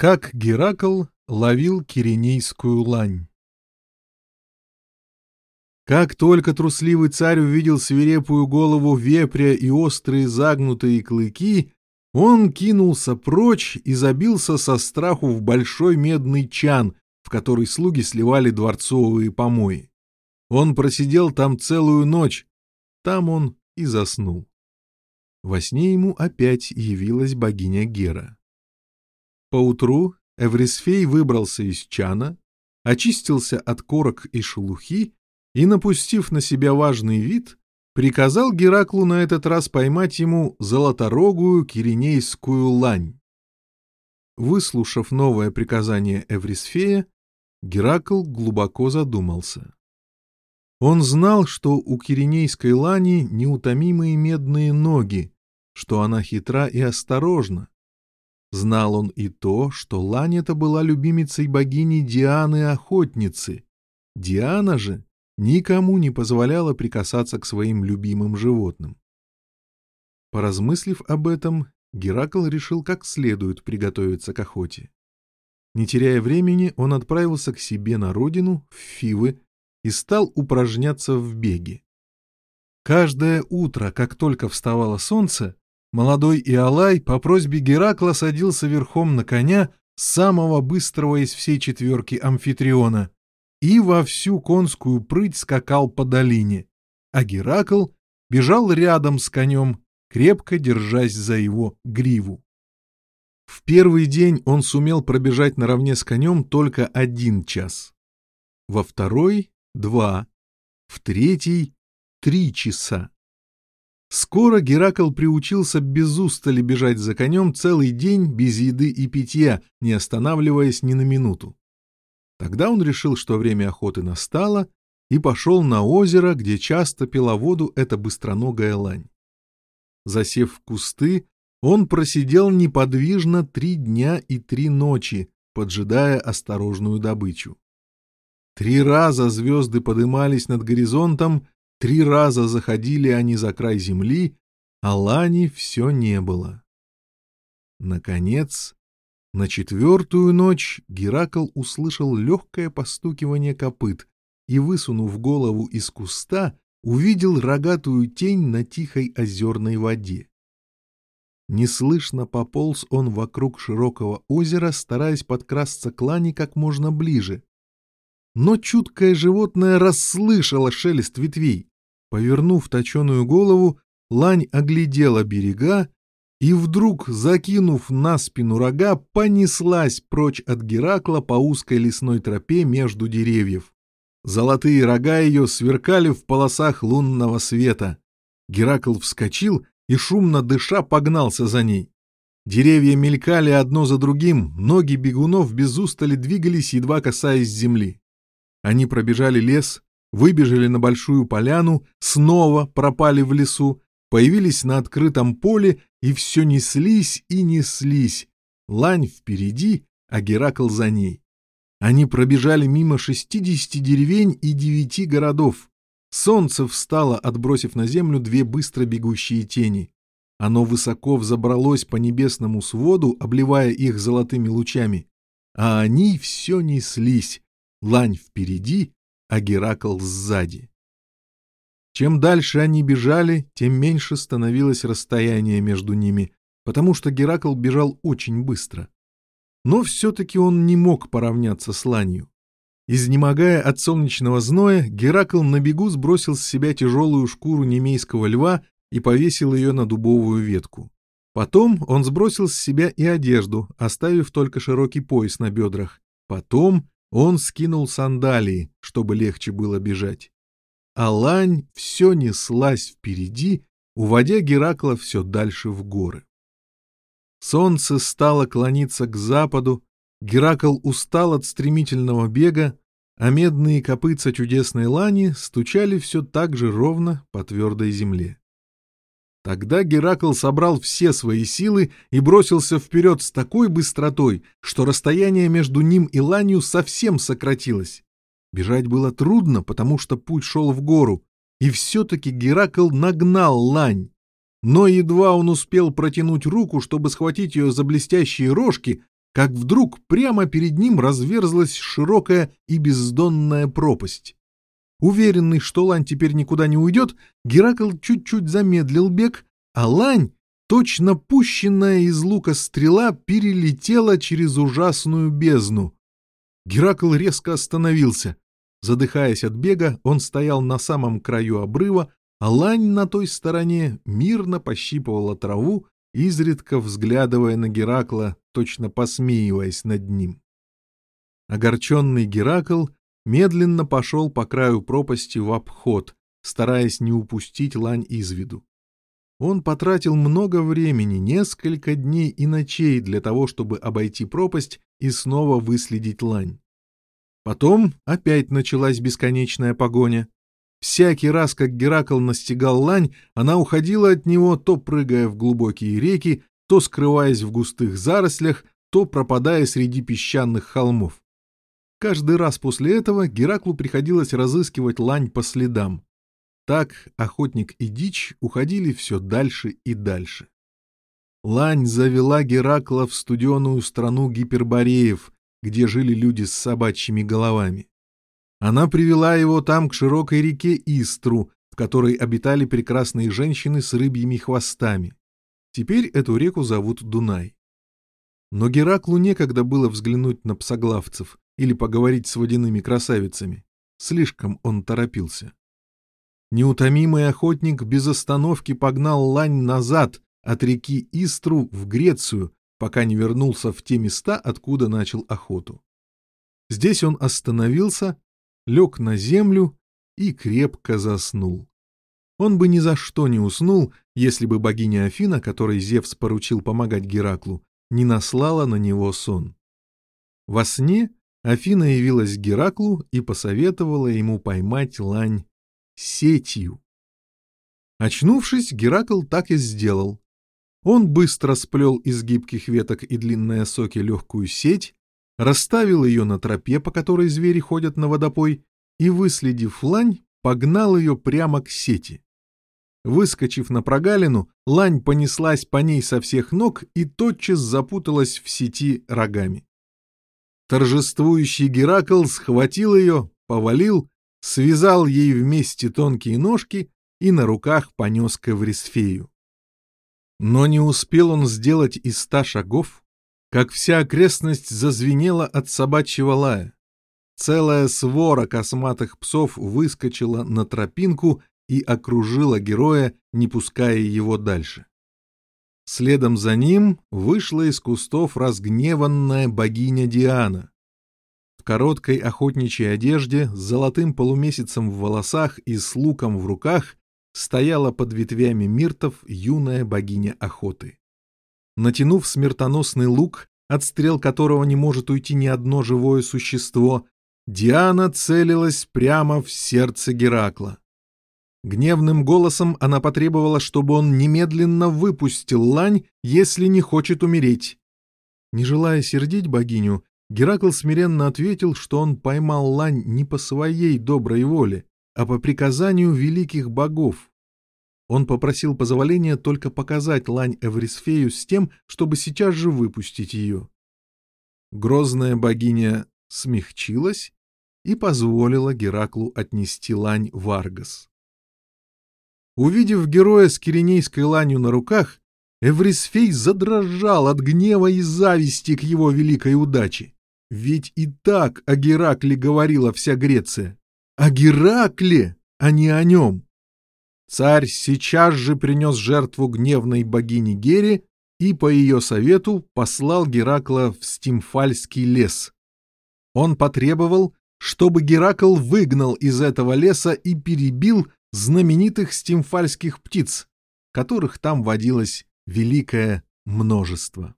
Как Геракл ловил киренейскую лань Как только трусливый царь увидел свирепую голову вепря и острые загнутые клыки, он кинулся прочь и забился со страху в большой медный чан, в который слуги сливали дворцовые помои. Он просидел там целую ночь, там он и заснул. Во сне ему опять явилась богиня Гера. Поутру Эврисфей выбрался из чана, очистился от корок и шелухи и, напустив на себя важный вид, приказал Гераклу на этот раз поймать ему золоторогую киренейскую лань. Выслушав новое приказание Эврисфея, Геракл глубоко задумался. Он знал, что у киренейской лани неутомимые медные ноги, что она хитра и осторожна, Знал он и то, что Ланета была любимицей богини Дианы-охотницы. Диана же никому не позволяла прикасаться к своим любимым животным. Поразмыслив об этом, Геракл решил как следует приготовиться к охоте. Не теряя времени, он отправился к себе на родину, в Фивы, и стал упражняться в беге. Каждое утро, как только вставало солнце, Молодой Иолай по просьбе Геракла садился верхом на коня, самого быстрого из всей четверки амфитриона, и во всю конскую прыть скакал по долине, а Геракл бежал рядом с конем, крепко держась за его гриву. В первый день он сумел пробежать наравне с конем только один час, во второй — два, в третий — три часа. Скоро Геракл приучился без устали бежать за конем целый день без еды и питья, не останавливаясь ни на минуту. Тогда он решил, что время охоты настало, и пошел на озеро, где часто пила воду эта быстроногая лань. Засев в кусты, он просидел неподвижно три дня и три ночи, поджидая осторожную добычу. Три раза звезды подымались над горизонтом, Три раза заходили они за край земли, а лани все не было. Наконец, на четвертую ночь Геракл услышал легкое постукивание копыт и, высунув голову из куста, увидел рогатую тень на тихой озерной воде. Неслышно пополз он вокруг широкого озера, стараясь подкрасться к лани как можно ближе, но чуткое животное расслышало шелест ветвей. Повернув точеную голову, лань оглядела берега и вдруг, закинув на спину рога, понеслась прочь от Геракла по узкой лесной тропе между деревьев. Золотые рога ее сверкали в полосах лунного света. Геракл вскочил и, шумно дыша, погнался за ней. Деревья мелькали одно за другим, ноги бегунов без устали двигались, едва касаясь земли. Они пробежали лес, выбежали на большую поляну, снова пропали в лесу, появились на открытом поле и все неслись и неслись. Лань впереди, а Геракл за ней. Они пробежали мимо 60 деревень и девяти городов. Солнце встало, отбросив на землю две быстро бегущие тени. Оно высоко взобралось по небесному своду, обливая их золотыми лучами. А они все неслись. Лань впереди, а Геракл сзади. Чем дальше они бежали, тем меньше становилось расстояние между ними, потому что Геракл бежал очень быстро. Но все-таки он не мог поравняться с ланью. Изнемогая от солнечного зноя, Геракл на бегу сбросил с себя тяжелую шкуру немейского льва и повесил ее на дубовую ветку. Потом он сбросил с себя и одежду, оставив только широкий пояс на бедрах. Потом он скинул сандалии, чтобы легче было бежать. А лань все неслась впереди, уводя Геракла все дальше в горы. Солнце стало клониться к западу, Геракл устал от стремительного бега, а медные копытца чудесной лани стучали все так же ровно по твердой земле. Тогда Геракл собрал все свои силы и бросился вперед с такой быстротой, что расстояние между ним и ланью совсем сократилось. Бежать было трудно, потому что путь шел в гору, и все-таки Геракл нагнал лань. Но едва он успел протянуть руку, чтобы схватить ее за блестящие рожки, как вдруг прямо перед ним разверзлась широкая и бездонная пропасть. Уверенный, что Лань теперь никуда не уйдет, Геракл чуть-чуть замедлил бег, а Лань, точно пущенная из лука стрела, перелетела через ужасную бездну. Геракл резко остановился. Задыхаясь от бега, он стоял на самом краю обрыва, а Лань на той стороне мирно пощипывала траву, изредка взглядывая на Геракла, точно посмеиваясь над ним. Огорченный Геракл — медленно пошел по краю пропасти в обход, стараясь не упустить лань из виду. Он потратил много времени, несколько дней и ночей для того, чтобы обойти пропасть и снова выследить лань. Потом опять началась бесконечная погоня. Всякий раз, как Геракл настигал лань, она уходила от него, то прыгая в глубокие реки, то скрываясь в густых зарослях, то пропадая среди песчаных холмов. Каждый раз после этого Гераклу приходилось разыскивать лань по следам. Так охотник и дичь уходили все дальше и дальше. Лань завела Геракла в студеную страну гипербореев, где жили люди с собачьими головами. Она привела его там к широкой реке Истру, в которой обитали прекрасные женщины с рыбьими хвостами. Теперь эту реку зовут Дунай. Но Гераклу некогда было взглянуть на псоглавцев или поговорить с водяными красавицами. Слишком он торопился. Неутомимый охотник без остановки погнал лань назад от реки Истру в Грецию, пока не вернулся в те места, откуда начал охоту. Здесь он остановился, лег на землю и крепко заснул. Он бы ни за что не уснул, если бы богиня Афина, которой Зевс поручил помогать Гераклу, не наслала на него сон. Во сне Афина явилась к Гераклу и посоветовала ему поймать лань сетью. Очнувшись, Геракл так и сделал. Он быстро сплел из гибких веток и длинной осоки легкую сеть, расставил ее на тропе, по которой звери ходят на водопой, и, выследив лань, погнал ее прямо к сети. Выскочив на прогалину, лань понеслась по ней со всех ног и тотчас запуталась в сети рогами. Торжествующий Геракл схватил ее, повалил, связал ей вместе тонкие ножки и на руках понес к Эврисфею. Но не успел он сделать и ста шагов, как вся окрестность зазвенела от собачьего лая. Целая свора косматых псов выскочила на тропинку и окружила героя, не пуская его дальше. Следом за ним вышла из кустов разгневанная богиня Диана. В короткой охотничьей одежде, с золотым полумесяцем в волосах и с луком в руках стояла под ветвями миртов юная богиня охоты. Натянув смертоносный лук, отстрел которого не может уйти ни одно живое существо, Диана целилась прямо в сердце Геракла. Гневным голосом она потребовала, чтобы он немедленно выпустил лань, если не хочет умереть. Не желая сердить богиню, Геракл смиренно ответил, что он поймал лань не по своей доброй воле, а по приказанию великих богов. Он попросил позволения только показать лань Эврисфею с тем, чтобы сейчас же выпустить ее. Грозная богиня смягчилась и позволила Гераклу отнести лань в Варгас. Увидев героя с киренейской ланью на руках, Эврисфей задрожал от гнева и зависти к его великой удаче. Ведь и так о Геракле говорила вся Греция. О Геракле, а не о нем. Царь сейчас же принес жертву гневной богине Гере и по ее совету послал Геракла в Стимфальский лес. Он потребовал, чтобы Геракл выгнал из этого леса и перебил знаменитых стимфальских птиц, которых там водилось великое множество.